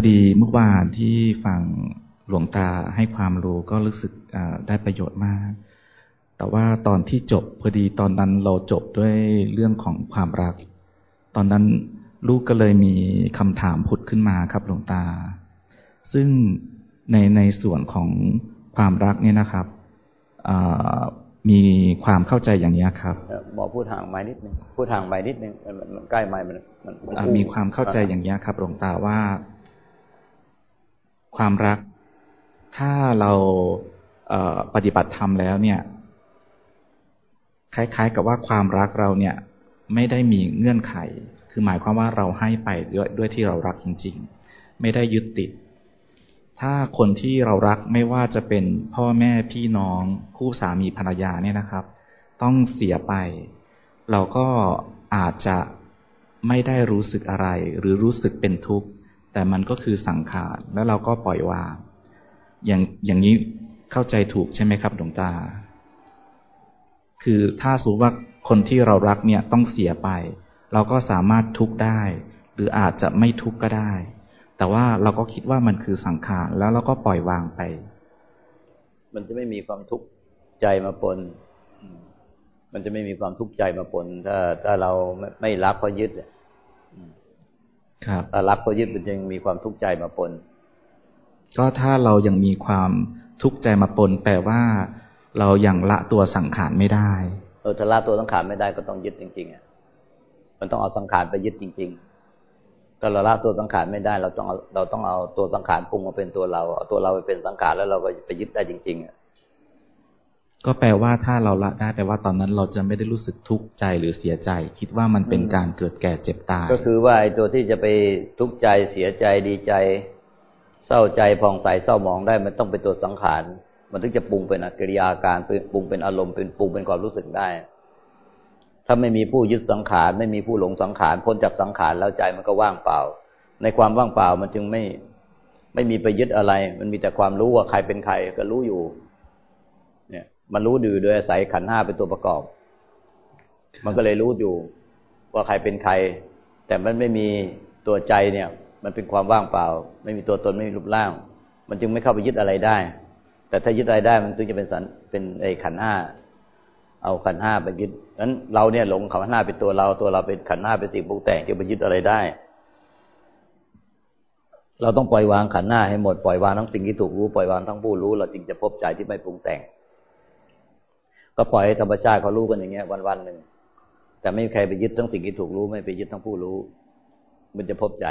อดีเมื่อวานที่ฟังหลวงตาให้ความรู้ก็รู้สึกได้ประโยชน์มาก แต่ว่าตอนที่จบพอดีตอนนั้นเราจบด้วยเรื่องของความรัก ตอนนั้นลูกก็เลยมีคำถามผุดขึ้นมาครับหลวงตา ซึ่งในในส่วนของความรักเนี่ยนะครับมีความเข้าใจอย่างนี้ครับบอกพูดห่างไม้นิดนึงพูดห่างไม้นิดนึงมันมันใกล้ไม้มันมันมีความเข้าใจอย่างนี้ครับหลวงตาว่า ความรัก ถ้าเราปฏิบัติธรรมแล้วเนี่ย คล้าย ๆ กับว่าความรักเราเนี่ย ไม่ได้มีเงื่อนไข คือหมายความว่าเราให้ไปด้วยด้วยที่เรารักจริง ๆ ไม่ได้ยึดติด ถ้าคนที่เรารักไม่ว่าจะเป็นพ่อแม่พี่น้องคู่สามีภรรยาเนี่ยนะครับ ต้องเสียไป เราก็อาจจะไม่ได้รู้สึกอะไร หรือรู้สึกเป็นทุกข์ แต่มันก็คือสังขารแล้วเราก็ปล่อยวางอย่างอย่างนี้เข้าใจถูกใช่ไหมครับหลวงตา คือถ้าสูว่าคนที่เรารักเนี่ยต้องเสียไป เราก็สามารถทุกข์ได้ หรืออาจจะไม่ทุกข์ก็ได้ แต่ว่าเราก็คิดว่ามันคือสังขารแล้วเราก็ปล่อยวางไป มันจะไม่มีความทุกข์ใจมาปนมันจะไม่มีความทุกข์ใจมาปน ถ้าถ้าเราไม่รักเพราะยึดเลย ครับถ้ารักเพราะยึดมันยังมีความทุกข์ใจมาปน ก็ถ้าเรายังมีความทุกข์ใจมาปน แปลว่า เรายังละตัวสังขารไม่ได้เออถ้าละตัวสังขารไม่ได้ก็ต้องยึดจริงๆอะมันต้องเอาสังขารไปยึดจริง ๆ ถ้าเราละตัวสังขารไม่ได้ เราต้องเอาเราต้องเอาตัวสังขารปรุงมาเป็นตัวเราเอาตัวเราไปเป็นสังขารแล้วเราก็ไปยึดได้จริงๆ ก็แปลว่าถ้าเราละได้แปลว่าตอนนั้นเราจะไม่ได้รู้สึกทุกข์ใจหรือเสียใจ คิดว่ามันเป็นการเกิดแก่เจ็บตาย ก็คือว่าไอ้ตัวที่จะไปทุกข์ใจเสียใจดีใจ เศร้าใจผ่องใสเศร้าหมองได้มันต้องเป็นตัวสังขารมันถึงจะปรุงเป็นกิริยาการปรุงเป็นอารมณ์เป็นปรุงเป็นความรู้สึกได้ ถ้าไม่มีผู้ยึดสังขารไม่มีผู้หลงสังขารพ้นจากสังขารแล้วใจมันก็ว่างเปล่า ในความว่างเปล่ามันจึงไม่ไม่มีไปยึดอะไร มันมีแต่ความรู้ว่าใครเป็นใครก็รู้อยู่เนี่ย มันรู้ดื้อโดยอาศัยขันห้าเป็นตัวประกอบ มันก็เลยรู้อยู่ ว่าใครเป็นใคร แต่มันไม่มีตัวใจเนี่ย มันเป็นความว่างเปล่า ไม่มีตัวตนไม่มีรูปร่าง มันจึงไม่เข้าไปยึดอะไรได้ แต่ถ้ายึดอะไรได้มันจึงจะเป็นสันเป็นไอ้ขันห้าเอาขันห้าไปยึดนั้นเราเนี่ยหลงขันห้าเป็นตัวเรา ตัวเราเป็นขันห้าเป็นสิ่งปรุงแต่งจะไปยึดอะไรได้ เราต้องปล่อยวางขันห้าให้หมดปล่อยวางทั้งสิ่งที่ถูกรู้ปล่อยวางทั้งผู้รู้ เราจึงจะพบใจที่ไม่ปรุงแต่ง ก็ปล่อยให้ธรรมชาติเขารู้กันอย่างเงี้ยวันวันหนึ่งแต่ไม่มีใครไปยึดทั้งสิ่งที่ถูกรู้ไม่ไปยึดทั้งผู้รู้ มันจะพบใจ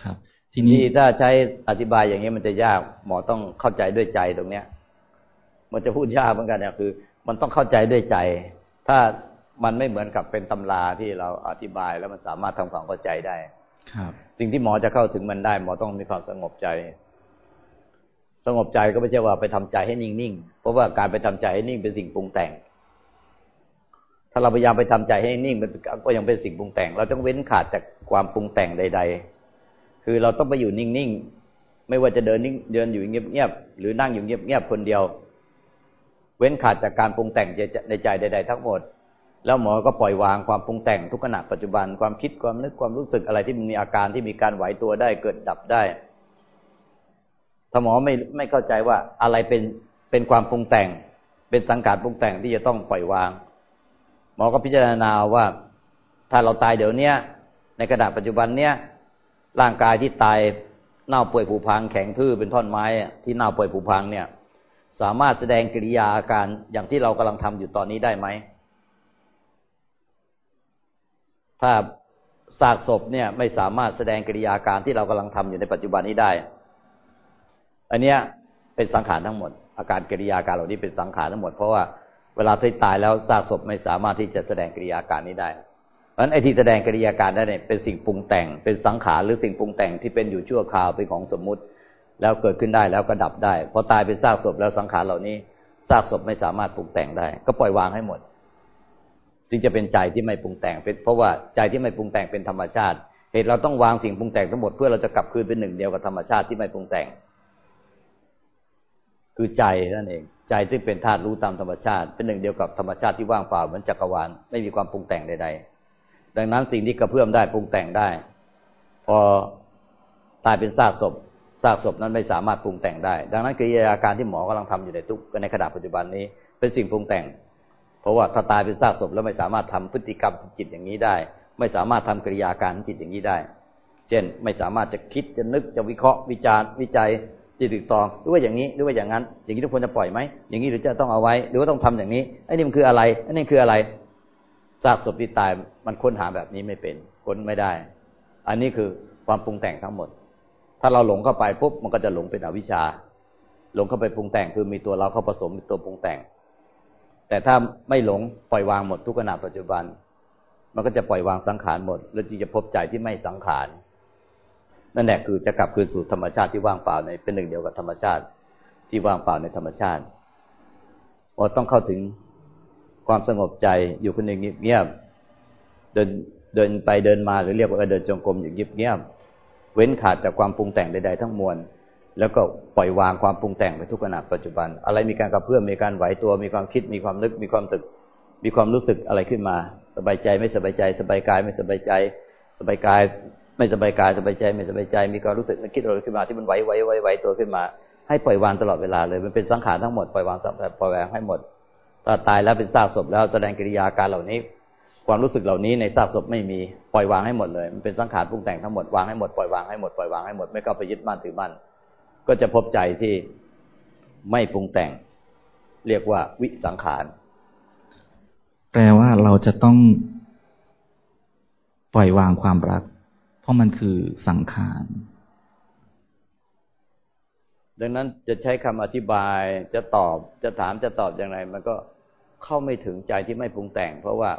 ครับ ทีนี้ถ้าใช้อธิบายอย่างนี้มันจะยาก หมอต้องเข้าใจด้วยใจตรงเนี้ย มันจะพูดยากเหมือนกันเนี่ยคือ มันต้องเข้าใจด้วยใจ ถ้ามันไม่เหมือนกับเป็นตำราที่เราอธิบายแล้วมันสามารถทำความเข้าใจได้ ครับ สิ่งที่หมอจะเข้าถึงมันได้ หมอต้องมีความสงบใจ สงบใจก็ไม่ใช่ว่าไปทำใจให้นิ่งๆ เพราะว่าการไปทำใจให้นิ่งเป็นสิ่งปรุงแต่ง ถ้าเราพยายามไปทำใจให้นิ่งมันก็ยังเป็นสิ่งปรุงแต่ง เราต้องเว้นขาดจากความปรุงแต่งใด ๆ คือเราต้องไปอยู่นิ่งๆ ไม่ว่าจะเดินนิ่งเดินอยู่เงียบๆ หรือนั่งอยู่เงียบๆ คนเดียว เว้นขาดจากการปรุงแต่งในใจใด ๆ ทั้งหมด แล้วหมอก็ปล่อยวางความปรุงแต่งทุกขณะปัจจุบัน ความคิดความนึกความรู้สึกอะไรที่มีอาการที่มีการไหวตัวได้เกิดดับได้ ถ้าหมอไม่ไม่เข้าใจว่าอะไรเป็นเป็นความปรุงแต่ง เป็นสังการปรุงแต่งที่จะต้องปล่อยวาง หมอก็พิจารณาว่า ถ้าเราตายเดี๋ยวนี้ในขณะปัจจุบันเนี้ยร่างกายที่ตายเน่าเปื่อยผุพังแข็งทื่อเป็นท่อนไม้ที่เน่าเปื่อยผุพังเนี่ย สามารถแสดงกิริยาอาการอย่างที่เรากำลังทำอยู่ตอนนี้ได้ไหมถ้าซากศพเนี่ยไม่สามารถแสดงกิริยาการที่เรากำลังทำอยู่ในปัจจุบันนี้ได้ อันเนี้ยเป็นสังขารทั้งหมด อาการกิริยาการเหล่านี้เป็นสังขารทั้งหมด เพราะว่าเวลาที่ตายแล้วซากศพไม่สามารถที่จะแสดงกิริยาการนี้ได้เพราะฉะนั้นไอ้ที่แสดงกิริยาการได้เนี่ยเป็นสิ่งปรุงแต่ง เป็นสังขารหรือสิ่งปรุงแต่งที่เป็นอยู่ชั่วคราวเป็นของสมมุติ แล้วเกิดขึ้นได้แล้วก็ดับได้พอตายเป็นซากศพแล้วสังขารเหล่านี้ซากศพไม่สามารถปรุงแต่งได้ ก็ปล่อยวางให้หมดจึงจะเป็นใจที่ไม่ปรุงแต่งเป็นเพราะว่าใจที่ไม่ปรุงแต่งเป็นธรรมชาติ เหตุเราต้องวางสิ่งปรุงแต่งทั้งหมดเพื่อเราจะกลับคืนเป็นหนึ่งเดียวกับธรรมชาติที่ไม่ปรุงแต่ง คือใจนั่นเอง ใจที่เป็นธาตุรู้ตามธรรมชาติ เป็นหนึ่งเดียวกับธรรมชาติที่ว่างเปล่าเหมือนจักรวาลไม่มีความปรุงแต่งใด ๆ ดังนั้นสิ่งที่กระเพื่อมได้ปรุงแต่งได้ พอตายเป็นซากศพซากศพนั้นไม่สามารถปรุงแต่งได้ ดังนั้นกิริยาการที่หมอกำลังทำอยู่ในทุกในขณะปัจจุบันนี้เป็นสิ่งปรุงแต่ง เพราะว่าถ้าตายเป็นซากศพแล้วไม่สามารถทำพฤติกรรมจิตอย่างนี้ได้ ไม่สามารถทำกิริยาการจิตอย่างนี้ได้ เช่น ไม่สามารถจะคิดจะนึกจะวิเคราะห์วิจารณ์วิจัย จิตตึกตอหรือว่าอย่างนี้หรือว่าอย่างนั้น อย่างนี้ทุกคนจะปล่อยไหมอย่างนี้หรือจะต้องเอาไว้ หรือว่าต้องทำอย่างนี้ไอ้นี่มันคืออะไรไอ้นี่คืออะไรซากศพที่ตายมันค้นหาแบบนี้ไม่เป็นค้นไม่ได้ อันนี้คือความปรุงแต่งทั้งหมด ถ้าเราหลงเข้าไปปุ๊บมันก็จะหลงเป็นอวิชชา หลงเข้าไปปรุงแต่งคือมีตัวเราเข้าผสมเป็นตัวปรุงแต่ง แต่ถ้าไม่หลงปล่อยวางหมดทุกขณะปัจจุบัน มันก็จะปล่อยวางสังขารหมด แล้วจึงจะพบใจที่ไม่สังขาร นั่นแหละคือจะกลับคืนสู่ธรรมชาติที่ว่างเปล่าในเป็นหนึ่งเดียวกับธรรมชาติที่ว่างเปล่าในธรรมชาติเราต้องเข้าถึงความสงบใจอยู่คนหนึ่งเงียบเดินเดินไปเดินมาหรือเรียกว่าเดินจงกรมอย่างเงียบเงียบเว้นขาดจากความปรุงแต่งใดๆทั้งมวลแล้วก็ปล่อยวางความปรุงแต่งไปทุกขณะปัจจุบัน อะไรมีการกระเพื่อมมีการไหวตัว มีความคิดมีความนึกมีความตึก มีความรู้สึกอะไรขึ้นมา สบายใจไม่สบายใจ สบายกายไม่สบายใจ สบายกาย ไม่สบายกายสบายใจไม่สบายใจ มีความรู้สึกนึกคิดอะไรขึ้นมาที่มันไหวไหวไหวไหวตัวขึ้นมา ให้ปล่อยวางตลอดเวลาเลยมันเป็นสังขารทั้งหมดปล่อยวางสัปล่อยวางให้หมดถ้าตายแล้วเป็นซากศพแล้วแสดงกิริยาการเหล่านี้ ความรู้สึกเหล่านี้ในซากศพไม่มีปล่อยวางให้หมดเลย มันเป็นสังขารปรุงแต่งทั้งหมดวางให้หมดปล่อยวางให้หมดปล่อยวางให้หมดไม่ก็ไปยึดมั่นถือมั่นก็จะพบใจที่ไม่ปรุงแต่ง เรียกว่าวิสังขารแปลว่าเราจะต้องปล่อยวางความรัก ราะมันคือสังขารดังนั้นจะใช้คำอธิบายจะตอบจะถามจะตอบอย่างไร มันก็เข้าไม่ถึงใจที่ไม่ปรุงแต่ง เพราะว่า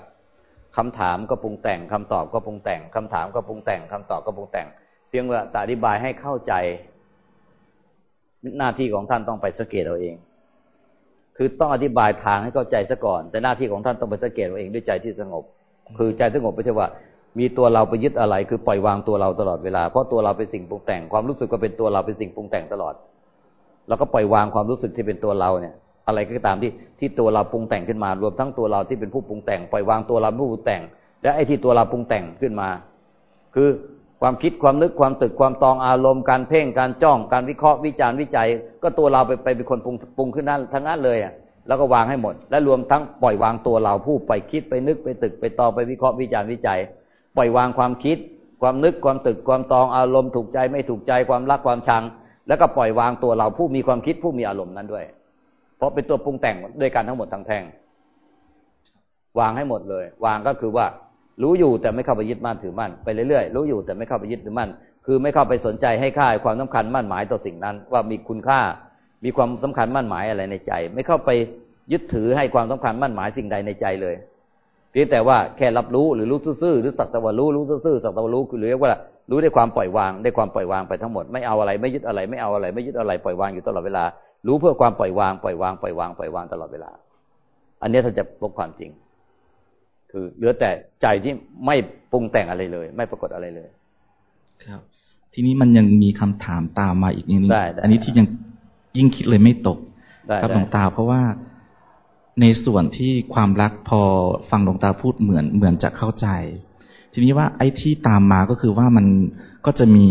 คำถามก็ปรุงแต่งคำตอบก็ปรุงแต่งคำถามก็ปรุงแต่งคำตอบก็ปรุงแต่ง เพียงว่าอธิบายให้เข้าใจ หน้าที่ของท่านต้องไปสังเกตเอาเอง คือต้องอธิบายทางให้เข้าใจซะก่อน แต่หน้าที่ของท่านต้องไปสังเกตเอาเองด้วยใจที่สงบ คือใจสงบไม่ใช่ว่า มีตัวเราไปยึดอะไร คือปล่อยวางตัวเราตลอดเวลา เพราะตัวเราเป็นสิ่งปรุงแต่ง ความรู้สึกก็เป็นตัวเราเป็นสิ่งปรุงแต่งตลอด เราก็ปล่อยวางความรู้สึกที่เป็นตัวเราเนี่ย อะไรก็ตามที่ที่ตัวเราปรุงแต่งขึ้นมา รวมทั้งตัวเราที่เป็นผู้ปรุงแต่ง ปล่อยวางตัวเราผู้ปรุงแต่ง และไอ้ที่ตัวเราปรุงแต่งขึ้นมา คือความคิดความนึกความตึกความตองอารมณ์การเพ่งการจ้องการวิเคราะห์วิจารณ์วิจัย ก็ตัวเราไปไปเป็นคนปรุงปรุงขึ้นนั้นทั้งนั้นเลยอะแล้วก็วางให้หมด และรวมทั้งปล่อยวางตัวเราผู้ไปคิดไปนึกไปตึกไปตองไปวิเคราะห์วิจารณ์วิจัย ปล่อยวางความคิด ความนึกความตึกความตองอารมณ์ถูกใจไม่ถูกใจความรักความชัง แล้วก็ปล่อยวางตัวเราผู้มีความคิดผู้มีอารมณ์นั้นด้วย เพราะเป็นตัวปรุงแต่งด้วยกันทั้งหมดทั้งแท่งวางให้หมดเลย วางก็คือว่า รู้อยู่แต่ไม่เข้าไปยึดมั่นถือมั่นไปเรื่อยๆรู้อยู่แต่ไม่เข้าไปยึดถือมั่นคือไม่เข้าไปสนใจให้ค่าความสำคัญมั่นหมายต่อสิ่งนั้น ว่ามีคุณค่ามีความสำคัญมั่นหมายอะไรในใจ ไม่เข้าไปยึดถือให้ความสำคัญมั่นหมายสิ่งใดในใจเลย เพียงแต่ว่าแค่รับรู้หรือรู้ซื่อๆหรือสักแต่ว่ารู้รู้ซื่อๆสักแต่ว่ารู้คือเรียกว่ารู้ได้ความปล่อยวางได้ความปล่อยวางไปทั้งหมดไม่เอาอะไรไม่ยึดอะไรไม่เอาอะไร ไม่ยึดอะไรปล่อยวางอยู่ตลอดเวลา รู้เพื่อความปล่อยวางปล่อยวางปล่อยวางปล่อยวางตลอดเวลา อันนี้ถ้าจะพบความจริง คือเหลือแต่ใจที่ไม่ปรุงแต่งอะไรเลย ไม่ปรากฏอะไรเลย ครับ ทีนี้มันยังมีคำถามตามมาอีกนิดนึงอันนี้ที่ยังยิ่งคิดเลยไม่ตกครับหลวงตาเพราะว่า ในส่วนที่ความรักพอฟังหลวงตาพูดเหมือนเหมือนจะเข้าใจ ทีนี้ว่าไอ้ที่ตามมาก็คือว่ามันก็จะมี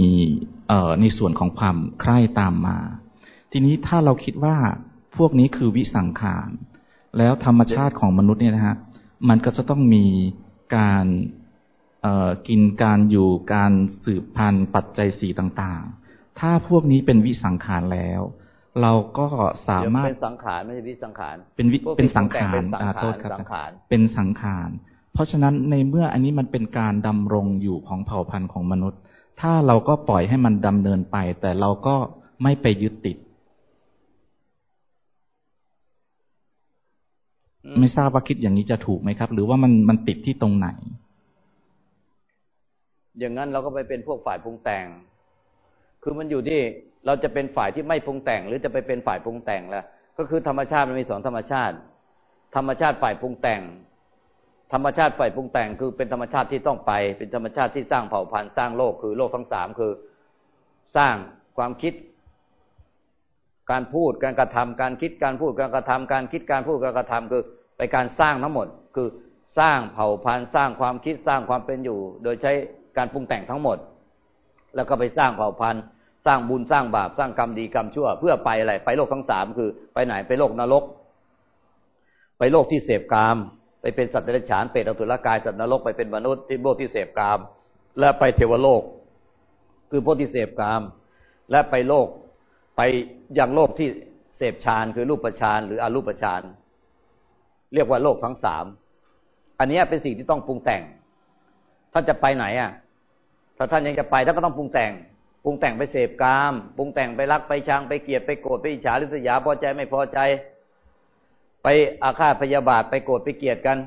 เอ่อในส่วนของความใคร่ตามมา ทีนี้ถ้าเราคิดว่าพวกนี้คือวิสังขารแล้วธรรมชาติของมนุษย์เนี่ยนะฮะมันก็จะต้องมีการกินการอยู่การสืบพันธุ์ปัจจัยสีต่างๆ ถ้าพวกนี้เป็นวิสังขารแล้ว เราก็สามารถเป็นสังขารไม่ใช่วิสังขารเป็นวิเป็นสังขารโทษครับเป็นสังขาร เพราะฉะนั้นในเมื่ออันนี้มันเป็นการดำรงอยู่ของเผ่าพันธุ์ของมนุษย์ ถ้าเราก็ปล่อยให้มันดำเนินไป แต่เราก็ไม่ไปยึดติด ไม่ทราบว่าคิดอย่างนี้จะถูกไหมครับ หรือว่ามันมันติดที่ตรงไหน อย่างนั้นเราก็ไปเป็นพวกฝ่ายปรุงแต่ง คือมันอยู่ที่ เราจะเป็นฝ่ายที่ไม่ปรุงแต่ง หรือจะไปเป็นฝ่ายปรุงแต่งแล้วก็คือธรรมชาติมันมีสองธรรมชาติ ธรรมชาติฝ่ายปรุงแต่ง ธรรมชาติฝ่ายปรุงแต่ง คือเป็นธรรมชาติที่ต้องไป เป็นธรรมชาติที่สร้างเผ่าพันธุ์สร้างโลกคือโลกทั้งสามคือ สร้างความคิด การพูดการกระทำการคิดการพูดการกระทำการคิดการพูดการกระทำคือไปการสร้างทั้งหมด คือสร้างเผ่าพันธุ์สร้างความคิดสร้างความเป็นอยู่ โดยใช้การปรุงแต่งทั้งหมด แล้วก็ไปสร้างเผ่าพันธุ์ สร้างบุญสร้างบาปสร้างกรรมดีกรรมชั่ว เพื่อไปอะไร ไปโลกทั้งสามคือไปไหนไปโลกนรก ไปโลกที่เสพกามไปเป็นสัตว์เดรัจฉานเปรตอสุรกายสัตว์นรกไปเป็นมนุษย์ที่โลกที่เสพกาม และไปเทวโลก คือพวกที่เสพกาม และไปโลกไปยังโลกที่เสพฌานคือรูปฌานหรืออรูปฌานเรียกว่าโลกทั้งสามอันนี้เป็นสิ่งที่ต้องปรุงแต่ง ท่านจะไปไหนอะ ถ้าท่านยังจะไปท่านก็ต้องปรุงแต่ง ปรุงแต่งไปเสพกามปรุงแต่งไปรักไปชังไปเกลียดไปโกรธไปอิจฉาริษยาพอใจไม่พอใจ ไปอาฆาตพยาบาทไปโกรธไปเกลียดกัน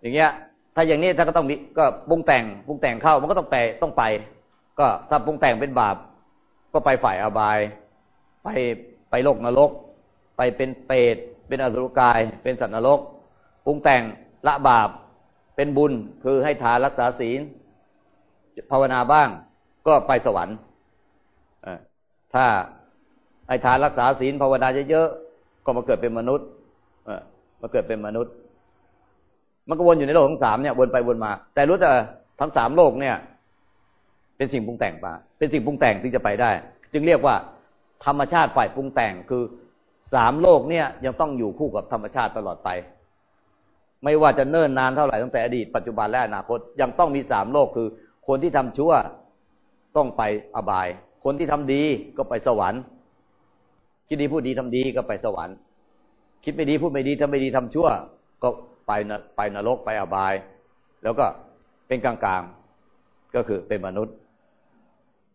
อย่างเงี้ย ถ้าอย่างนี้ท่านก็ต้องก็ปรุงแต่งปรุงแต่งเข้ามันก็ต้องไปต้องไป ก็ถ้าปรุงแต่งเป็นบาป ก็ไปฝ่ายอบาย ไปไปโลกนรก ไปเป็นเปรตเป็นอสุรกาย เป็นสัตว์นรกปรุงแต่งละบาปเป็นบุญคือให้ทานรักษาศีลภาวนาบ้าง ก็ไปสวรรค์ถ้าให้ทานรักษาศีลภาวนาเยอะๆก็มาเกิดเป็นมนุษย์มาเกิดเป็นมนุษย์ มันก็วนอยู่ในโลกทั้งสามเนี่ยวนไปวนมา แต่รู้แต่ทั้งสามโลกเนี่ย เป็นสิ่งปรุงแต่งปาเป็นสิ่งปรุงแต่งที่จะไปได้ จึงเรียกว่า ธรรมชาติฝ่ายปรุงแต่งคือสามโลกเนี่ยยังต้องอยู่คู่กับธรรมชาติตลอดไป ไม่ว่าจะเนิ่นนานเท่าไหร่ตั้งแต่อดีตปัจจุบันและอนาคตยังต้องมีสามโลกคือ คนที่ทำชั่ว ต้องไปอบาย คนที่ทำดีก็ไปสวรรค์ คิดดีพูดดีทำดีก็ไปสวรรค์ คิดไม่ดีพูดไม่ดีทำไม่ดีทำชั่ว ก็ไปไปนรกไปอบาย แล้วก็เป็นกลางๆ ก็คือเป็นมนุษย์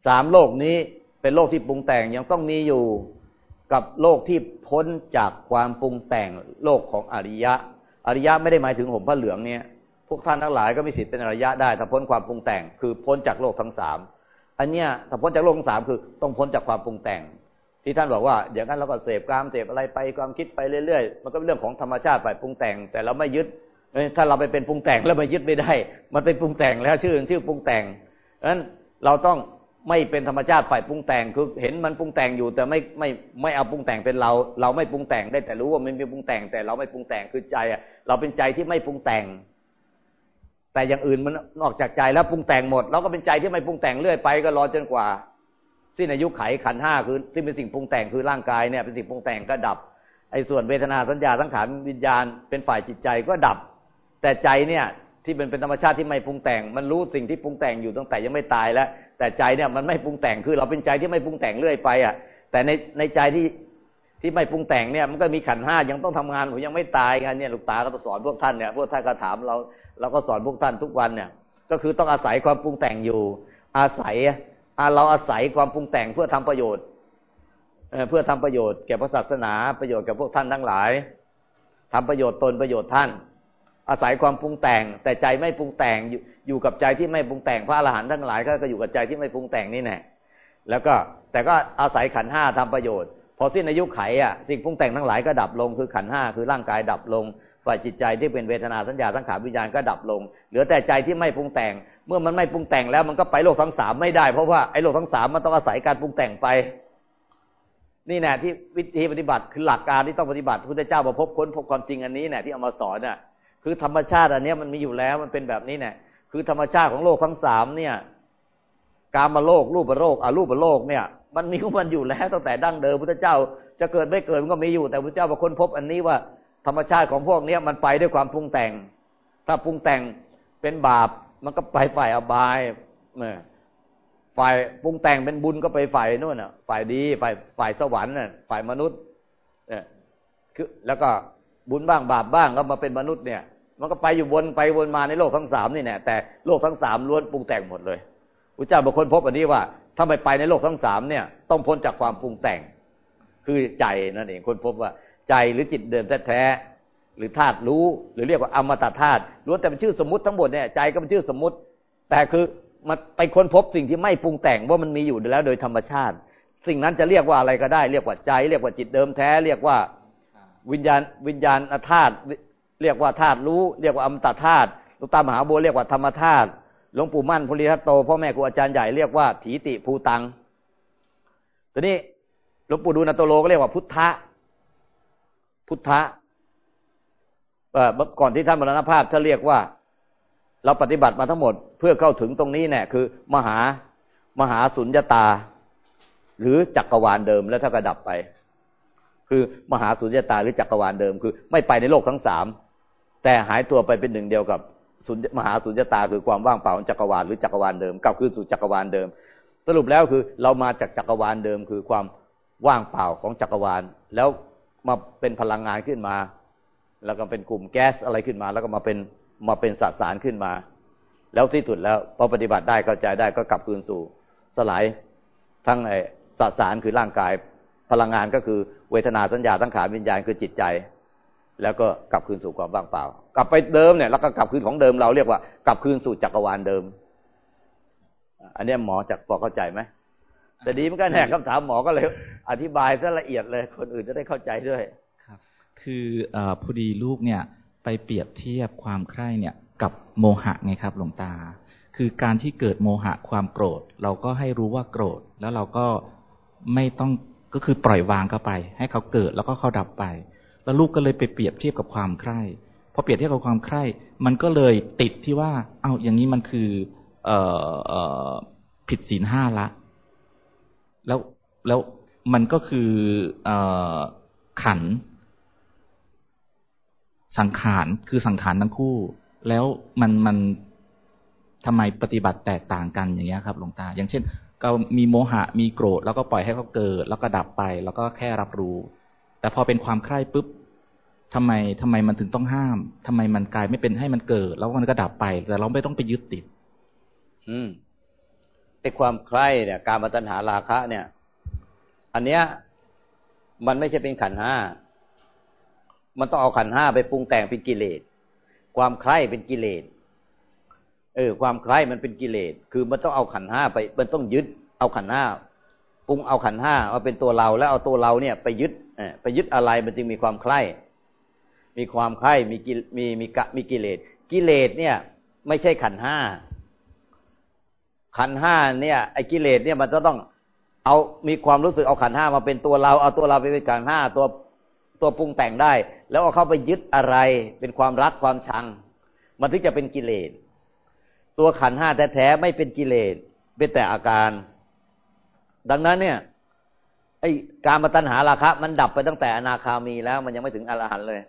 สามโลกนี้เป็นโลกที่ปรุงแต่งยังต้องมีอยู่กับโลกที่พ้นจากความปรุงแต่งโลกของอริยะ อริยะไม่ได้หมายถึงห่มผ้าเหลืองเนี่ย พวกท่านทั้งหลายก็มีสิทธิ์เป็นอริยะได้ถ้าพ้นความปรุงแต่ง คือพ้นจากโลกทั้งสาม อันเนี้ยถ้าพ้นจากโลกทั้งสามคือ ต้องพ้นจากความปรุงแต่ง ที่ท่านบอกว่าอย่างนั้นเราก็เสพกามเสพอะไรไปความคิดไปเรื่อยๆ มันก็เป็นเรื่องของธรรมชาติไปปรุงแต่ง แต่เราไม่ยึดถ้าเราไปเป็นปรุงแต่งแล้วไม่ยึดไม่ได้ มันเป็นปรุงแต่งแล้วชื่อชื่อปรุงแต่งนั้นเราต้องไม่เป็นธรรมชาติฝ่ายปรุงแต่งคือเห็นมันปรุงแต่งอยู่แต่ไม่ไม่ไม่เอาปรุงแต่งเป็นเรา เราไม่ปรุงแต่งได้แต่รู้ว่ามันเป็นปรุงแต่งแต่เราไม่ปรุงแต่งคือใจอะเราเป็นใจที่ไม่ปรุงแต่ง แต่อย่างอื่นมันนอกจากใจแล้วปรุงแต่งหมดเราก็เป็นใจที่ไม่ปรุงแต่งเรื่อยไปก็รอจนกว่า สิ้นอายุไขขันห้าคือที่เป็นสิ่งปรุงแต่งคือร่างกายเนี่ยเป็นสิ่งปรุงแต่งก็ดับไอ้ส่วนเวทนาสัญญาสังขารวิญญาณเป็นฝ่ายจิตใจก็ดับ แต่ใจเนี่ยที่เป็นเป็นธรรมชาติที่ไม่ปรุงแต่ง มันรู้สิ่งที่ปรุงแต่งอยู่ตั้งแต่ยังไม่ตายแล้ว แต่ใจเนี่ยมันไม่ปรุงแต่งคือเราเป็นใจที่ไม่ปรุงแต่งเรื่อยไปอะแต่ในในใจที่ ที่ไม่ปรุงแต่งเนี่ยมันก็มีขันห้ายังต้องทำงานผมยังไม่ตายกันเนี่ยลูกตาก็ต้องสอนพวกท่านเนี่ยพวกท่านก็ถามเราเราก็สอนพวกท่านทุกวันเนี่ย ก็คือต้องอาศัยความปรุงแต่งอยู่ อาศัยเราอาศัยความปรุงแต่งเพื่อทำประโยชน์เพื่อทำประโยชน์แก่พระศาสนาประโยชน์แก่พวกท่านทั้งหลายทำประโยชน์ตนประโยชน์ท่าน อาศัยความปรุงแต่ง แต่ใจไม่ปรุงแต่งอยู่อยู่กับใจที่ไม่ปรุงแต่งพระอรหันต์ทั้งหลาย ก็อยู่กับใจที่ไม่ปรุงแต่งนี่แน่แล้วก็แต่ก็อาศัยขันห้าทำประโยชน์ พอสิ้นอายุไขอะสิ่งปรุงแต่งทั้งหลายก็ดับลงคือขันห้าคือร่างกายดับลงฝ่ายจิตใจที่เป็นเวทนาสัญญาสังขารวิญญาณก็ดับลง เหลือแต่ใจที่ไม่ปรุงแต่ง เมื่อมันไม่ปรุงแต่งแล้วมันก็ไปโลกทั้งสามไม่ได้เพราะว่าไอ้โลกทั้งสามมันต้องอาศัยการปรุงแต่งไป นี่แน่ที่วิธีปฏิบัติคือหลักการที่ต้องปฏิบัติพระพุทธเจ้ามาพบค้นพบความจริงอันนี้เนี่ยที่เอามาสอนน่ะคือธรรมชาติอันนี้มันมีอยู่แล้วมันเป็นแบบนี้เนี่ยคือธรรมชาติของโลกทั้งสามเนี่ย การมาโลกรูปโลกอารูปโลกเนี่ย มันมีของมันอยู่แล้วตั้งแต่ดั้งเดิมพุทธเจ้า จะเกิดไม่เกิดมันก็มีอยู่แต่พุทธเจ้ามาค้นพบอันนี้ว่าธรรมชาติของพวกเนี้ยมันไปด้วยความปรุงแต่ง ถ้าปรุงแต่งเป็นบาปมันก็ไปฝ่ายอบายเนี่ยฝ่ายปรุงแต่งเป็นบุญก็ไปฝ่ายนู่นน่ะ ฝ่ายดีฝ่ายฝ่ายสวรรค์น่ะฝ่ายมนุษย์เนี่ยคือแล้วก็บุญบ้างบาปบ้างก็มาเป็นมนุษย์เนี่ย มันก็ไปอยู่วนไปวนมาในโลกทั้งสามนี่แน่แต่โลกทั้งสามล้วนปรุงแต่งหมดเลยพระเจ้าบางคนพบอันนี้ว่า ถ้าไปไปในโลกทั้งสามเนี่ย ต้องพ้นจากความปรุงแต่ง คือใจนั่นเองคนพบว่า ใจหรือจิตเดิมแท้หรือธาตุรู้ หรือเรียกว่าอมตะธาตุล้วนแต่เป็นชื่อสมมติทั้งหมดเนี่ยใจก็เป็นชื่อสมมติ แต่คือมันไปค้นพบสิ่งที่ไม่ปรุงแต่งว่ามันมีอยู่แล้วโดยธรรมชาติ สิ่งนั้นจะเรียกว่าอะไรก็ได้ เรียกว่าใจ เรียกว่าจิตเดิมแท้ เรียกว่าวิญญาณวิญญาณธาตุเรียกว่าธาตุรู้ เรียกว่าอมตะธาตุลูกตามหาบัวเรียกว่าธรรมธาตุ หลวงปู่มั่นพุริทัตโตพ่อแม่ครูอาจารย์ใหญ่เรียกว่าถีติภูตังทีนี้หลวงปู่ดูลนโตโลก็เรียกว่าพุทธะพุทธะก่อนที่ท่านมรณภาพท่านเรียกว่า เราปฏิบัติมาทั้งหมดเพื่อเข้าถึงตรงนี้เนี่ยคือ มหามหาสุญญตา หรือจักรวาลเดิมแล้วถ้าก็ดับไป คือมหาสุญญตาหรือจักรวาลเดิม คือ ไม่ไปในโลกทั้งสามแต่หายตัวไปเป็นหนึ่งเดียวกับ มหาสุญญตาคือความว่างเปล่าของจักรวาลหรือจักรวาลเดิมกลับคืนสู่จักรวาลเดิม สรุปแล้วคือเรามาจากจักรวาลเดิม คือความว่างเปล่าของจักรวาล แล้วมาเป็นพลังงานขึ้นมา แล้วก็เป็นกลุ่มแก๊สอะไรขึ้นมา แล้วก็มาเป็นมาเป็นสสารขึ้นมา แล้วที่สุดแล้วพอปฏิบัติได้เข้าใจได้ก็กลับคืนสู่สลายทั้งไอสสารคือร่างกายพลังงานก็คือเวทนาสัญญาตั้งขาวิญญาณคือจิตใจ แล้วก็กลับคืนสู่ความว่างเปล่า กลับไปเดิมเนี่ยแล้วก็กลับคืนของเดิมเราเรียกว่ากลับคืนสู่จักรวาลเดิม อันนี้หมอจะพอเข้าใจไหมแต่ดีมันก็แหกคำถามหมอก็เลย อธิบายซะละเอียดเลย คนอื่นจะได้เข้าใจด้วยครับ คืออพอดีลูกเนี่ย ไปเปรียบเทียบความใคร่เนี่ย กับโมหะไงครับ หลวงตา คือการที่เกิดโมหะความโกรธ เราก็ให้รู้ว่าโกรธ แล้วเราก็ไม่ต้องก็คือปล่อยวางเข้าไป ให้เขาเกิดแล้วก็เขาดับไป แล้วลูกก็เลยไปเปรียบเทียบกับความใคร่พอเปรียบเทียบกับความใคร่ มันก็เลยติดที่ว่า เอาอย่างนี้มันคือเออผิดศีลห้าละ แล้วแล้วมันก็คือเอขัน สังขารคือสังขารทั้งคู่ แล้วมันมันทำไมปฏิบัติแตกต่างกันอย่างเงี้ยครับหลวงตา อย่างเช่นเรามีโมหะมีโกรธ แล้วก็ปล่อยให้เขาเกิด แล้วก็ดับไป แล้วก็แค่รับรู้ แต่พอเป็นความใคร่ปุ๊บ ทำไมทำไมมันถึงต้องห้ามทำไมมันกลายไม่เป็นให้มันเกิด แล้วมันก็ดับไป แต่เราไม่ต้องไปยึดติด อืมไอความใคร่เนี่ย การมาตัญหาราคะ เนี่ย อันเนี้ย มันไม่ใช่เป็นขันห้า มันต้องเอาขันห้าไปปรุงแต่งเป็นกิเลส ความใคร่เป็นกิเลส เออ ความใคร่มันเป็นกิเลส คือมันต้องเอาขันห้าไป มันต้องยึด เอาขันห้าปรุงเอาขันห้ามาเป็นตัวเรา แล้วเอาตัวเราเนี่ย ไปยึดไปยึดอะไรมันจึงมีความใคร่ มีความใคร่มีกิมีมีกะมีกิเลสกิเลสเนี่ย ไม่ใช่ขันห้าขันห้าเนี่ยไอ้กิเลสเนี่ยมันจะต้องเอามีความรู้สึกเอาขันห้ามาเป็นตัวเรา เอาตัวเราไปเป็นขันห้าตัวตัวปรุงแต่งได้ แล้วเอาเข้าไปยึดอะไร เป็นความรักความชัง มันถึงจะเป็นกิเลสตัวขันห้าแท้ๆไม่เป็นกิเลสเป็นแต่อาการ ดังนั้นเนี่ยไอ้การมาตัณหาราคะ มันดับไปตั้งแต่อนาคามีแล้ว มันยังไม่ถึงอรหันเลย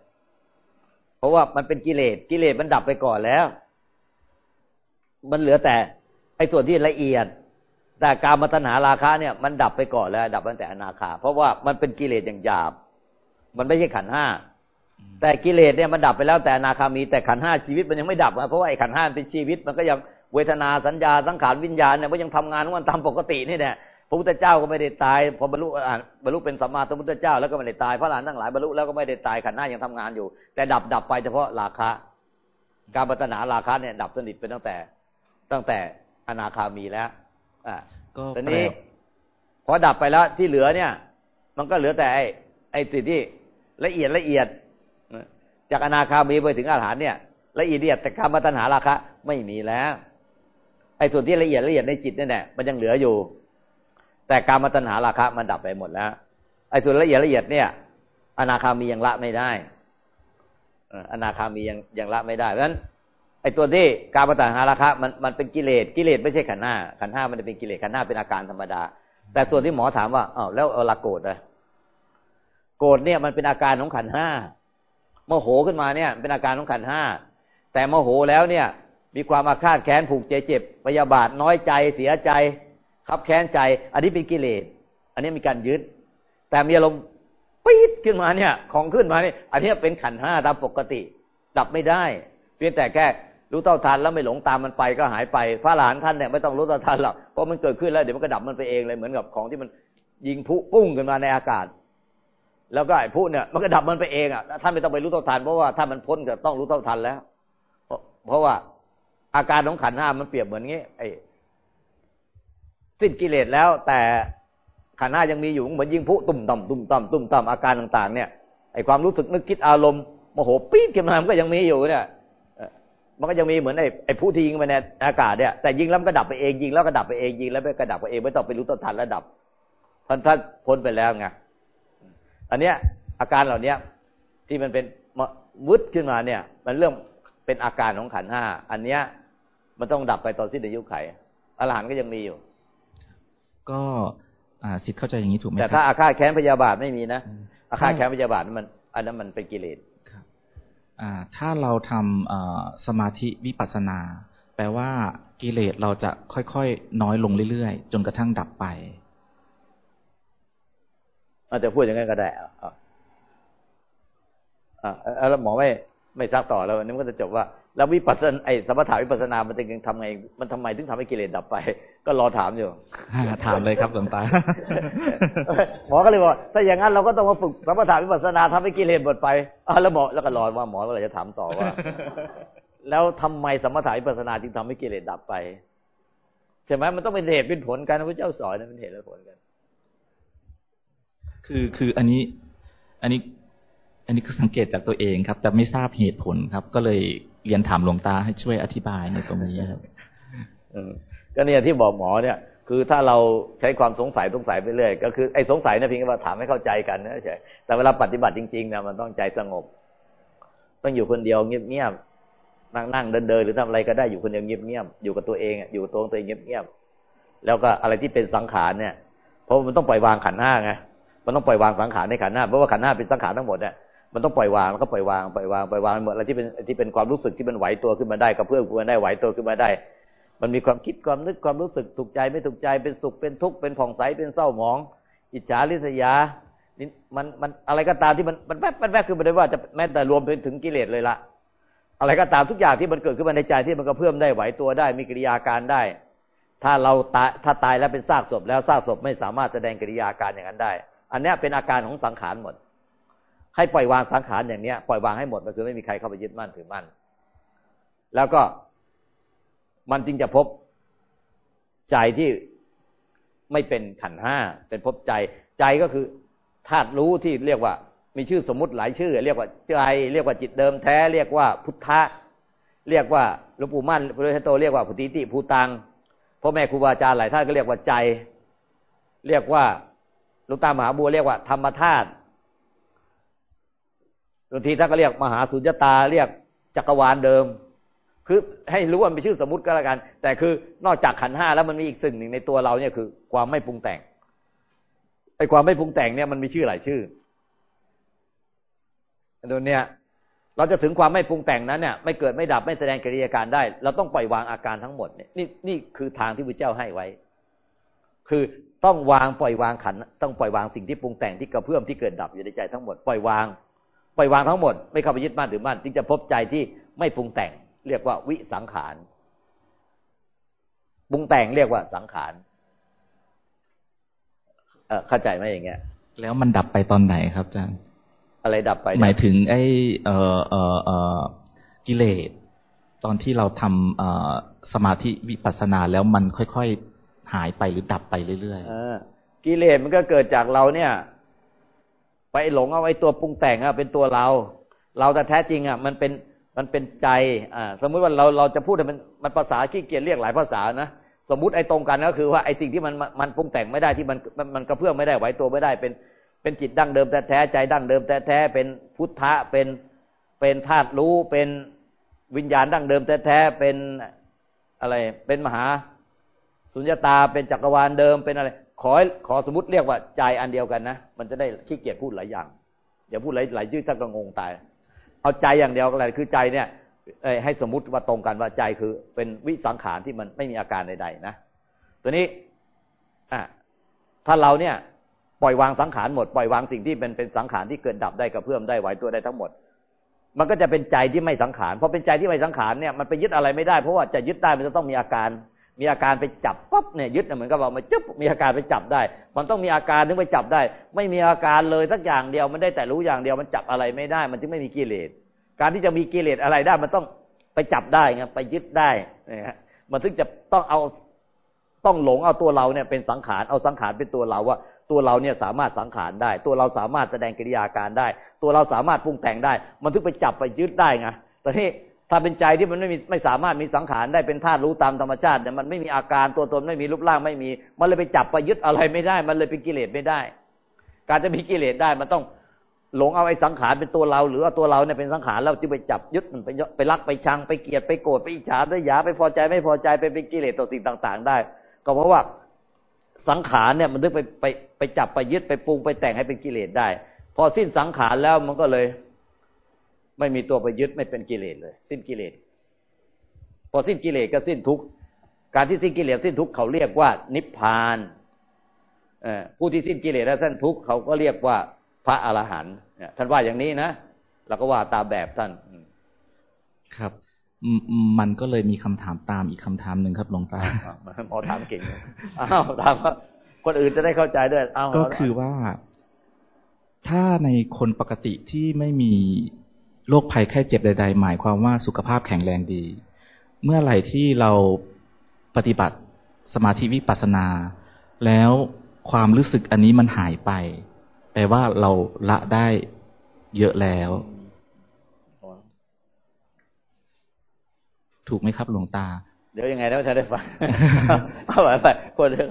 เพราะว่ามันเป็นกิเลสกิเลสมันดับไปก่อนแล้ว มันเหลือแต่ไอ้ส่วนที่ละเอียด แต่การมาตัณหาราคะเนี่ย มันดับไปก่อนแล้ว ดับตั้งแต่อนาคา เพราะว่ามันเป็นกิเลสอย่างหยาบ มันไม่ใช่ขันห้าแต่กิเลสเนี่ยมันดับไปแล้วแต่อนาคามีแต่ขันห้าชีวิตมันยังไม่ดับเพราะว่าไอ้ขันห้าเป็นชีวิตมันก็ยังเวทนาสัญญาสังขารวิญญาณเนี่ยมันยังทำงานของมันตามปกตินี่แหละ พระพุทธเจ้าก็ไม่ได้ตายพอบรรลุบรรลุเป็นสัมมาสัมพุทธเจ้าแล้วก็ไม่ได้ตายพระหลานทั้งหลายบรรลุแล้วก็ไม่ได้ตายขันธ์หน้ายังทำงานอยู่ แต่ดับดับไปเฉพาะราคะ การปัตนาราคะเนี่ยดับสนิทไปตั้งแต่ตั้งแต่อนาคามีแล้วอ่าก็ตอนนี้พอดับไปแล้วที่เหลือเนี่ย มันก็เหลือแต่ไอ้ไอ้สิ่งที่ละเอียดละเอียด จากอนาคามีไปถึงอาหารเนี่ย ละเอียดละเอียดแต่การปัตนาราคะ ไม่มีแล้ว ไอ้ส่วนที่ละเอียดละเอียดในจิตนี่แหละมันยังเหลืออยู่ แต่การมาตัณหาราคะมันดับไปหมดแล้ว ไอ้ส่วนละเอียดละเอียดเนี่ย อนาคามียังละไม่ได้อนาคามียังยังละไม่ได้เพราะฉะนั้นไอ้ตัวที่การมาตัณหาราคะมันมันเป็นกิเลสกิเลสไม่ใช่ขันห้าขันห้ามันเป็นกิเลสขันห้าเป็นอาการธรรมดา แต่ส่วนที่หมอถามว่าอ้าวแล้วเอาละโกรธอะโกรธเนี่ยมันเป็นอาการของขันห้าโมโหขึ้นมาเนี่ย เป็นอาการของขันห้าแต่โมโหแล้วเนี่ย มีความอาฆาตแค้นผูกเจ็บเจ็บพยาบาทน้อยใจเสียใจ ขับแค้นใจ อันนี้เป็นกิเลส อันนี้มีการยึด แต่มีอารมณ์ปี๊ดขึ้นมาเนี่ย ของขึ้นมาเนี่ยอันนี้เป็นขันห้าตามปกติ ดับไม่ได้ เพียงแต่แค่รู้เท่าทันแล้วไม่หลงตามมันไปก็หายไป พระหลานท่านเนี่ยไม่ต้องรู้เท่าทันหรอก เพราะมันเกิดขึ้นแล้วเดี๋ยวมันก็ดับมันไปเองเลยเหมือนกับของที่มันยิงพุปุ้งขึ้นมาในอากาศ แล้วก็ไอ้พุเนี่ยมันก็ดับมันไปเองอะท่านไม่ต้องไปรู้เท่าทันเพราะว่าถ้ามันพ้นก็ต้องรู้เท่าทันแล้ว เพราะว่าอาการของขันห้ามันเปรียบเหมือนงี้ไอ้ สิ้นกิเลสแล้ว แต่ขันห้ายังมีอยู่เหมือนยิงพุตุ่มต่ำตุ่มต่ำตุ่มต่ำอาการต่าง ๆ เนี่ยไอความรู้สึกนึกคิดอารมณ์โมโหปี๊ดขึ้นมามันก็ยังมีอยู่เนี่ยมันก็ยังมีเหมือนไอ้ไอ้ผู้ที่ยิงไปในอากาศเนี่ยแต่ยิงแล้วก็ดับไปเองยิงแล้วก็ดับไปเองยิงแล้วก็ดับไปเองไม่ต้องไปรู้ต้นทันแล้วดับท่านท่านพ้นไปแล้วไงอันเนี้ยอาการเหล่าเนี้ยที่มันเป็นวึดขึ้นมาเนี่ย มันเรื่องเป็นอาการของขันห้าอันเนี้ยมันต้องดับไปตอนสิ้นอายุไขอรหันต์ก็ยังมีอยู่ ก็อ่าสิทธิ์เข้าใจอย่างนี้ถูกไหมแต่ถ้าอาฆาตแค้นพยาบาทไม่มีนะอาฆาตแค้นพยาบาทมันอันนั้นมันเป็นกิเลสครับอ่าถ้าเราทำสมาธิวิปัสสนา แปลว่ากิเลสเราจะค่อยๆ น้อยลงเรื่อยๆ จนกระทั่งดับไป อาจจะพูดอย่างนั้นก็ได้อ่าอ่าแล้วหมอไม่ไม่ซักต่อแล้วนี่มันก็จะจบว่า แล้ววิปัสสนาไอ้สมถาวิปัสสนามันจะทำไง มันทำไมถึงทำให้กิเลสดับไป ก็รอถามอยู่ถามเลยครับหลวงตาหมอก็เลยบอกถ้าอย่างนั้นเราก็ต้องมาฝึกสมถาวิปัสสนาทำให้กิเลสหมดไปอ่าแล้วหมอแล้วก็รอว่าหมอเมื่อไรจะถามต่อว่า แล้วทำไมสมถาวิปัสสนาจึงทำให้กิเลสดับไปใช่ไหมมันต้องเป็นเหตุเป็นผลกันพระเจ้าสอนนะเป็นเหตุและผลกัน คือคืออันนี้ อันนี้ อันนี้คือสังเกตจากตัวเองครับ แต่ไม่ทราบเหตุผลครับ ก็เลย เรียนถามหลวงตาให้ช่วยอธิบายในตรงนี้ครับก็เนี่ยที่บอกหมอเนี่ย คือถ้าเราใช้ความสงสัยสงสัยไปเรื่อยก็คือไอ้สงสัยนะเพียงแค่ว่าถามให้เข้าใจกันนะใช่แต่เวลาปฏิบัติจริงๆเนี่ยมันต้องใจสงบ ต้องอยู่คนเดียวเงียบๆนั่งนั่งเดินเดินหรือทำอะไรก็ได้อยู่คนเดียวเงียบๆอยู่กับตัวเองอยู่ตัวตัวเองเงียบๆแล้วก็อะไรที่เป็นสังขารเนี่ยเพราะมันต้องปล่อยวางขันห้าไงมันต้องปล่อยวางสังขารในขันห้าเพราะว่าขันห้าเป็นสังขารทั้งหมดเนี่ย มันต้องปล่อยวางแล้วก็ปล่อยวางปล่อยวางปล่อยวางหมดอะไรที่เป็นที่เป็นความรู้สึกที่มันไหวตัวขึ้นมาได้กับเพื่อนควรได้ไหวตัวขึ้นมาได้ มันมีความคิดความนึกความรู้สึกถูกใจไม่ถูกใจเป็นสุขเป็นทุกข์เป็นผ่องใสเป็นเศร้าหมอง อิจฉาริษยานี่มันมันอะไรก็ตามที่มันมันแวบมันแวบคือไม่ได้ว่าจะแม้แต่รวมไปถึงกิเลสเลยละอะไรก็ตามทุกอย่างที่มันเกิดขึ้นมาในใจที่มันก็เพิ่มได้ไหวตัวได้ มีกิริยาการได้ ถ้าเราตายถ้าตายแล้วเป็นซากศพแล้วซากศพไม่สามารถแสดงกิริยาการอย่างนั้นได้ อันนี้เป็นอาการของสังขารหมด ให้ปล่อยวางสังขารอย่างเนี้ยปล่อยวางให้หมดก็คือไม่มีใครเข้าไปยึดมั่นถือมั่น แล้วก็มันจึงจะพบใจที่ไม่เป็นขันห้าเป็นพบใจ ใจก็คือธาตุรู้ที่เรียกว่า มีชื่อสมมุติหลายชื่อ เรียกว่าใจ เรียกว่าจิตเดิมแท้ เรียกว่าพุทธะ เรียกว่าหลวงปู่มั่นพระพุทธโตเรียกว่าพุติติภูตังพ่อแม่ครูบาอาจารย์หลายท่านก็เรียกว่าใจ เรียกว่าลูกตามหาบัวเรียกว่าธรรมธาตุ บางทีท่านก็เรียกมหาสุญญตาเรียกจักรวาลเดิม คือให้รู้ว่าเป็นชื่อสมมติก็แล้วกัน แต่คือนอกจากขันห้าแล้วมันมีอีกสิ่งหนึ่งในตัวเราเนี่ยคือ ความไม่ปรุงแต่งไอ้ความไม่ปรุงแต่งเนี่ยมันมีชื่อหลายชื่อตัวเนี้ยเราจะถึงความไม่ปรุงแต่งนั้นเนี่ยไม่เกิดไม่ดับไม่แสดงกิริยาการได้ เราต้องปล่อยวางอาการทั้งหมดเนี่ยนี่นี่คือทางที่พระเจ้าให้ไว้ คือต้องวางปล่อยวางขัน ต้องปล่อยวางสิ่งที่ปรุงแต่งที่กระเพื่อมที่เกิดดับอยู่ในใจทั้งหมดปล่อยวาง ปล่อยวางทั้งหมดไม่เข้าไปยึดมั่นถือมั่นจึงจะพบใจที่ไม่ปรุงแต่ง เรียกว่าวิสังขารปรุงแต่งเรียกว่าสังขารเออเข้าใจไหมอย่างเงี้ย แล้วมันดับไปตอนไหนครับอาจารย์อะไรดับไปหมายถึงไอ้เอ่อเอ่อเอ่อกิเลสตอนที่เราทำเอ่อสมาธิวิปัสสนาแล้วมันค่อยๆหายไปหรือดับไปเรื่อยๆกิเลสมันก็เกิดจากเราเนี่ย ไปหลงเอาไอ้ตัวปรุงแต่งอะเป็นตัวเรา เราแต่แท้จริงอะมันเป็นมันเป็นใจอ่าสมมุติว่าเราเราจะพูดมันมันภาษาขี้เกียจเรียกหลายภาษานะสมมุติไอ้ตรงกันก็คือว่าไอ้สิ่งที่มันมันปรุงแต่งไม่ได้ที่มันมันกระเพื่อมไม่ได้ไหวตัวไม่ได้เป็นเป็นจิตดั้งเดิมแต่แท้ใจดั้งเดิมแต่แท้เป็นพุทธะเป็นเป็นธาตุรู้เป็นวิญญาณดั้งเดิมแต่แท้เป็นอะไรเป็นมหาสุญญตาเป็นจักรวาลเดิมเป็นอะไร ขอขอสมมติเรียกว่าใจอันเดียวกันนะ มันจะได้ขี้เกียจพูดหลายอย่างอย่าพูดหลายหลายชื่อถ้าก็งงตาย เอาใจอย่างเดียวก็เลยคือใจเนี่ยให้สมมติว่าตรงกันว่าใจคือเป็นวิสังขารที่มันไม่มีอาการใดๆนะ ตัวนี้อะถ้าเราเนี่ย ปล่อยวางสังขารหมด ปล่อยวางสิ่งที่เป็นเป็นสังขารที่เกิดดับได้กระเพื่อมได้ไหวตัวได้ทั้งหมด มันก็จะเป็นใจที่ไม่สังขารเพราะเป็นใจที่ไม่สังขารเนี่ยมันไปยึดอะไรไม่ได้เพราะว่าจะยึดได้มันจะต้องมีอาการ มีอาการไปจับปั๊บเนี่ยยึดเหมือนกับว่ามันจุ๊บมีอาการไปจับได้ มันต้องมีอาการถึงไปจับได้ ไม่มีอาการเลยสักอย่างเดียวมันได้แต่รู้อย่างเดียวมันจับอะไรไม่ได้ มันจึงไม่มีกิเลส การที่จะมีกิเลสอะไรได้ มันต้องไปจับได้ไงไปยึดได้นะฮะมันถึงจะต้องเอาต้องหลงเอาตัวเราเนี่ยเป็นสังขารเอาสังขารเป็นตัวเราว่า ตัวเราเนี่ยสามารถสังขารได้ ตัวเราสามารถแสดงกิริยาการได้ ตัวเราสามารถปรุงแต่งได้ มันถึงไปจับไปยึดได้ไงแต่ที่ ถ้าเป็นใจที่มันไม่มีไม่สามารถมีสังขารได้เป็นธาตุรู้ตามธรรมชาติเนี่ยมันไม่มีอาการตัวตนไม่มีรูปร่างไม่มี มันเลยไปจับไปยึดอะไรไม่ได้ มันเลยเป็นกิเลสไม่ได้ การจะมีกิเลสได้มันต้องหลงเอาไอ้สังขารเป็นตัวเรา หรือว่าตัวเราเนี่ยเป็นสังขารแล้วจึงไปจับยึดมันไปไปรักไปชังไปเกลียดไปโกรธไปอิจฉาไปหยาไปพอใจไม่พอใจไปเป็นกิเลสต่อสิ่งต่าง ๆ ได้ ก็เพราะว่าสังขารเนี่ยมันถึงไปไปไปจับไปยึดไปปรุงไปแต่งให้เป็นกิเลสได้ พอสิ้นสังขารแล้วมันก็เลย ไม่มีตัวไปยึดไม่เป็นกิเลสเลย สิ้นกิเลสพอสิ้นกิเลสก็สิ้นทุกการที่สิ้นกิเลสสิ้นทุกเขาเรียกว่า นิพพานผู้ที่สิ้นกิเลสและสิ้นทุกข์เขาก็เรียกว่าพระอรหันต์ท่านว่าอย่างนี้นะเราก็ว่าตามแบบท่านครับมันก็เลยมีคำถามตามอีกคำถามหนึ่งครับหลวงตาหมอถามเก่งอ้าวถามว่าคนอื่นจะได้เข้าใจด้วยอ้าวก็คือว่า ถ้าในคนปกติที่ไม่มี โรคภัยแค่เจ็บใด ๆ หมายความว่าสุขภาพแข็งแรงดี เมื่อไหร่ที่เราปฏิบัติสมาธิวิปัสสนา แล้วความรู้สึกอันนี้มันหายไป แปลว่าเราละได้เยอะแล้ว ถูกไหมครับหลวงตาเดี๋ยวยังไงแล้วจะได้ฟังเอาไปไปคนเดียว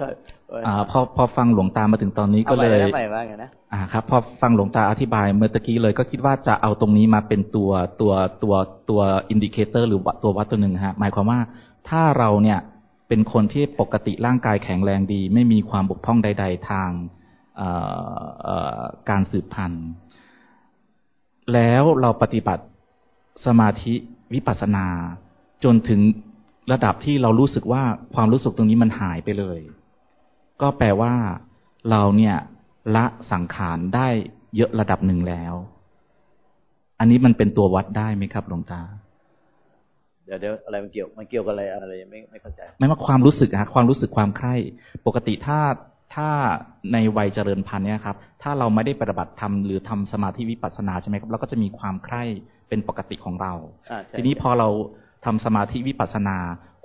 อ่าพอพอฟังหลวงตามาถึงตอนนี้ก็เลยไม่ว่าไงนะอ่าครับ พอฟังหลวงตาอธิบายเมื่อตะกี้เลยก็คิดว่าจะเอาตรงนี้มาเป็นตัวตัวตัวตัว indicator หรือตัววัดตัวหนึ่งฮะ หมายความว่าถ้าเราเนี่ยเป็นคนที่ปกติร่างกายแข็งแรงดี ไม่มีความบกพร่องใด ๆ ทางการสืบพันธุ์ แล้วเราปฏิบัติสมาธิวิปัสสนาจนถึง ระดับที่เรารู้สึกว่าความรู้สึกตรงนี้มันหายไปเลย ก็แปลว่า เราเนี่ยละสังขารได้เยอะระดับหนึ่งแล้ว อันนี้มันเป็นตัววัดได้ไหมครับหลวงตา เดี๋ยวเดี๋ยวอะไรมันเกี่ยวมันเกี่ยวกับอะไรอะไรไม่ไม่เข้าใจ ไม่ว่าความรู้สึกอะความรู้สึกความใคร่ปกติถ้าถ้าในวัยเจริญพันธุ์เนี่ยครับ ถ้าเราไม่ได้ปฏิบัติธรรมหรือทำสมาธิวิปัสสนาใช่ไหมครับเราก็จะมีความใคร่เป็นปกติของเรา ทีนี้พอเรา ทำสมาธิวิปัสสนา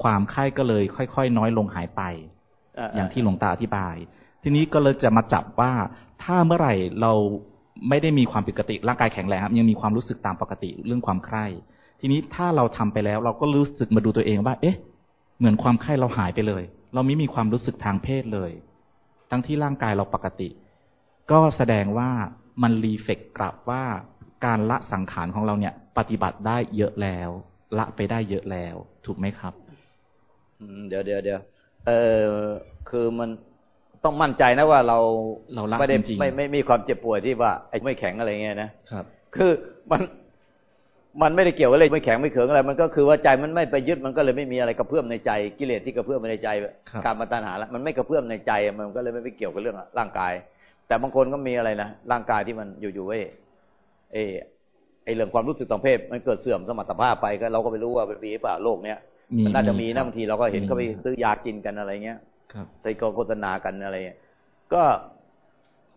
ความใคร่ก็เลยค่อย ๆ น้อยลงหายไปอย่างที่หลวงตาอธิบาย ทีนี้ก็เลยจะมาจับว่าถ้าเมื่อไหร่เราไม่ได้มีความปกติร่างกายแข็งแรงครับยังมีความรู้สึกตามปกติเรื่องความใคร่ทีนี้ถ้าเราทำไปแล้ว เราก็รู้สึกมาดูตัวเองว่า เอ๊ะ เหมือนความไข้เราหายไปเลย เราไม่มีความรู้สึกทางเพศเลย ทั้งที่ร่างกายเราปกติ ก็แสดงว่ามันรีเฟกกลับว่าการละสังขารของเราเนี่ย ปฏิบัติได้เยอะแล้ว ละไปได้เยอะแล้ว ถูกไหมครับเดี๋ยวเดี๋ยวเดี๋ยวเออคือมันต้องมั่นใจนะว่าเราเราละไม่ได้ไม่ไม่มีความเจ็บป่วยที่ว่าไอ้ไม่แข็งอะไรเงี้ยนะครับ คือมันมันไม่ได้เกี่ยวกับอะไรไม่แข็งไม่เขืองอะไร มันก็คือว่าใจมันไม่ไปยึดมันก็เลยไม่มีอะไรกระเพื่อมในใจกิเลสที่กระเพื่อมในใจการมาตัณหาแล้วมันไม่กระเพื่อมในใจมันก็เลยไม่ไปเกี่ยวกับเรื่องร่างกาย แต่บางคนก็มีอะไรนะร่างกายที่มันอยู่ๆเอ้เอ ไอเรื่องความรู้สึกทางเพศมันเกิดเสื่อมสมรรถภาพไปก็เราก็ไม่รู้ว่าเป็นปีเปล่าโลกเนี้ยมันน่าจะมีนะบางทีเราก็เห็นเขาไปซื้อยากินกันอะไรเงี้ยใส่โฆษณากันอะไรเงี้ยก็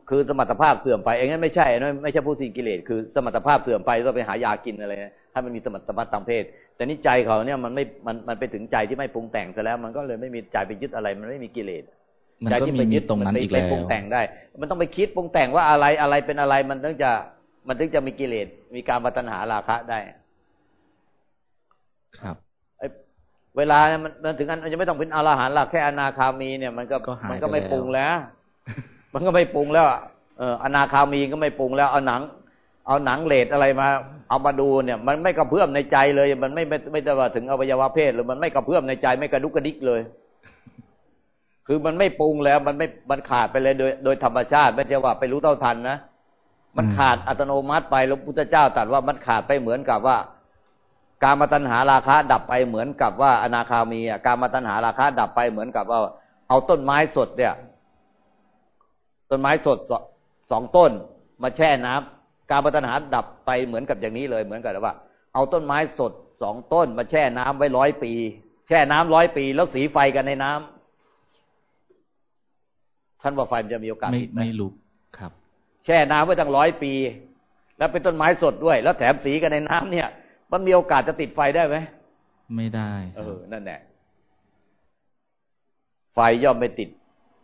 คือสมรรถภาพเสื่อมไปเองนั้นไม่ใช่นะไม่ใช่ผู้สิ้นกิเลสคือสมรรถภาพเสื่อมไปก็ไปหายากินอะไรนะถ้ามันมีสมรรถภาพทางเพศ แต่นี่ใจเขาเนี่ยมันไม่มันมันไปถึงใจที่ไม่ปรุงแต่งซะแล้ว มันก็เลยไม่มีใจไปยึดอะไร มันไม่มีกิเลสใจที่ไปยึดตรงนั้นอีกแล้วปรุงแต่งได้ มันต้องไปคิดปรุงแต่งว่าอะไรอะไรเป็นอะไรมันถึงจะ มันถึงจะมีกิเลสมีการวัฒนหาราคะได้ ครับเวลามันถึงอันมันจะไม่ต้องเป็นอรหันต์หลักแค่อนาคามีเนี่ย มันก็มันก็ไม่ปรุงแล้ว มันก็ไม่ปรุงแล้วเอออนาคามีก็ไม่ปรุงแล้วเอาหนัง เอาหนังเลดอะไรมา เอามาดูเนี่ย มันไม่กระเพื่อมในใจเลย มันไม่ไม่ไม่ได้ว่าถึงอวัยวะเพศหรือมันไม่กระเพื่อมในใจไม่กระดุกกระดิกเลย คือมันไม่ปรุงแล้ว มันไม่มันขาดไปเลยโดย โดยธรรมชาติไม่ใช่ว่าไปรู้เท่าทันนะ มันขาดอัตโนมัติไปแล้วพุทธเจ้าตรัสว่ามันขาดไปเหมือนกับว่า การมาตัญหาราคาดับไปเหมือนกับว่าอนาคามีการมาตัญหาราคาดับไปเหมือนกับว่า เอาต้นไม้สดเนี่ย ต้นไม้สดสองต้น มาแช่น้ำการปัญหาดับไปเหมือนกับอย่างนี้เลยเหมือนกับว่า เอาต้นไม้สดสองต้น มาแช่น้ำไว้ร้อยปี แช่น้ำร้อยปี แล้วสีไฟกันในน้ำท่านว่าไฟมันจะมีโอกาสไม่ไม่ลุกครับ แช่น้ำไว้ตั้งร้อยปี แล้วเป็นต้นไม้สดด้วย แล้วแถมสีกันในน้ำเนี่ย มันมีโอกาสจะติดไฟได้ไหมไม่ได้ เออ นั่นแหละไฟย่อมไม่ติด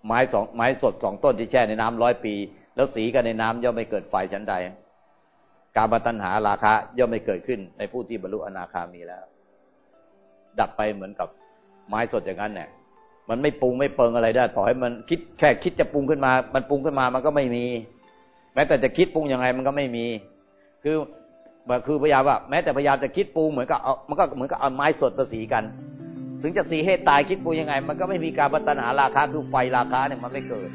ไม้สองไม้สดสองต้นที่แช่ในน้ำร้อยปี แล้วสีกันในน้ำย่อมไม่เกิดไฟชั้นใด การบัตัญหาราคะย่อมไม่เกิดขึ้น ในผู้ที่บรรลุอนาคามีแล้ว ดับไปเหมือนกับไม้สดอย่างนั้นเนี่ยมันไม่ปรุงไม่เปิงอะไรได้ ต่อให้มันคิดแค่คิดจะปรุงขึ้นมา มันปรุงขึ้นมามันก็ไม่มี แม้แต่จะคิดปรุงยังไงมันก็ไม่มี คือคือพยายามว่า แม้แต่พยายามจะคิดปรุงเหมือนกับเอามันก็เหมือนกับเอาไม้สดมาสีกัน ถึงจะสีให้ตายคิดปรุงยังไง มันก็ไม่มีการพัฒนาราคาคือไฟราคาเนี่ยมันไม่เกิด